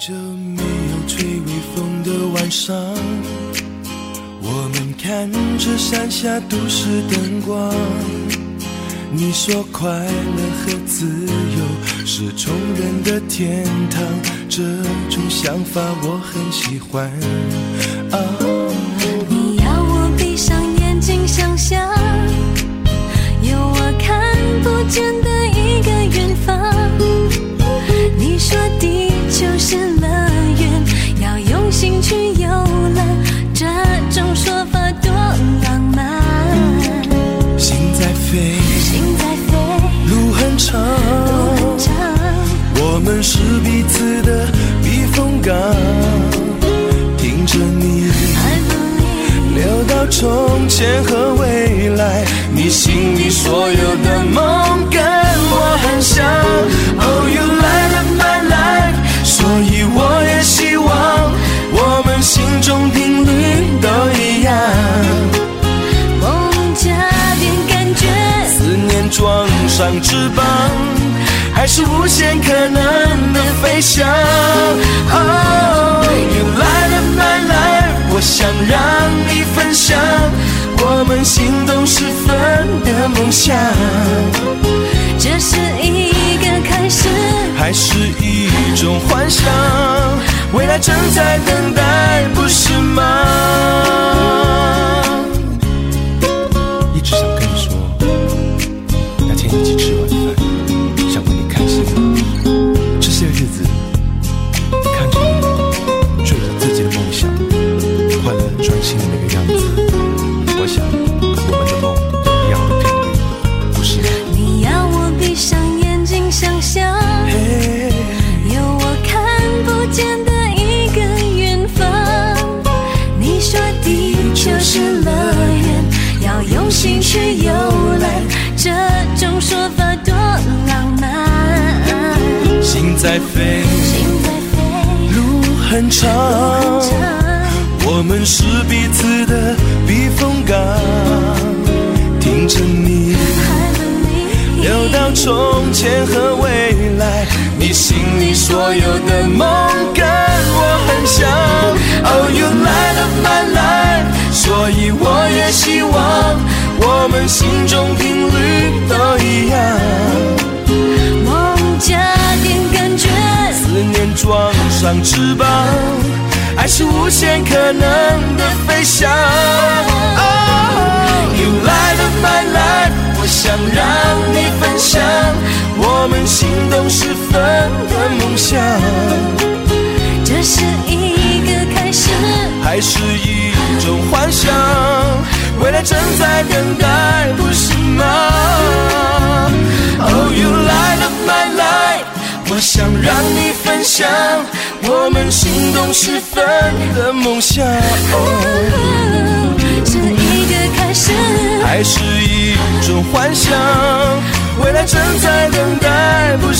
这没有吹微风的晚上，我们看着山下都市灯光。你说快乐和自由是穷人的天堂，这种想法我很喜欢。啊，你要我闭上眼睛想象，有我看不见的们是彼此的避风港。听着你。聊到从前和未来，你心里所有的梦跟我很像。Oh, you light up my life，所以我也希望我们心中频率都一样。梦加点感觉，思念装上翅膀，还是无限可能的飞翔。Oh, you light up my life，我想让你分享我们心动时分的梦想，这是一个开始。还是一种幻想，未来正在等待，在飞，路很长。我们是彼此的避风港，听着你爱不离。聊到从前和未来，你心里所有的梦跟我很像。Oh, you light up my life，所以我也希望我们心中频率翅膀，爱是无限可能的飞翔。Oh, you light up my life，我想让你分享我们心动时分的梦想，这是一个开始。还是一种幻想，未来正在等待，不是吗？Oh, you light up my life，我想让你分享我们心动时分的梦想，这一个开始，还是一种幻想，未来正在等待。不。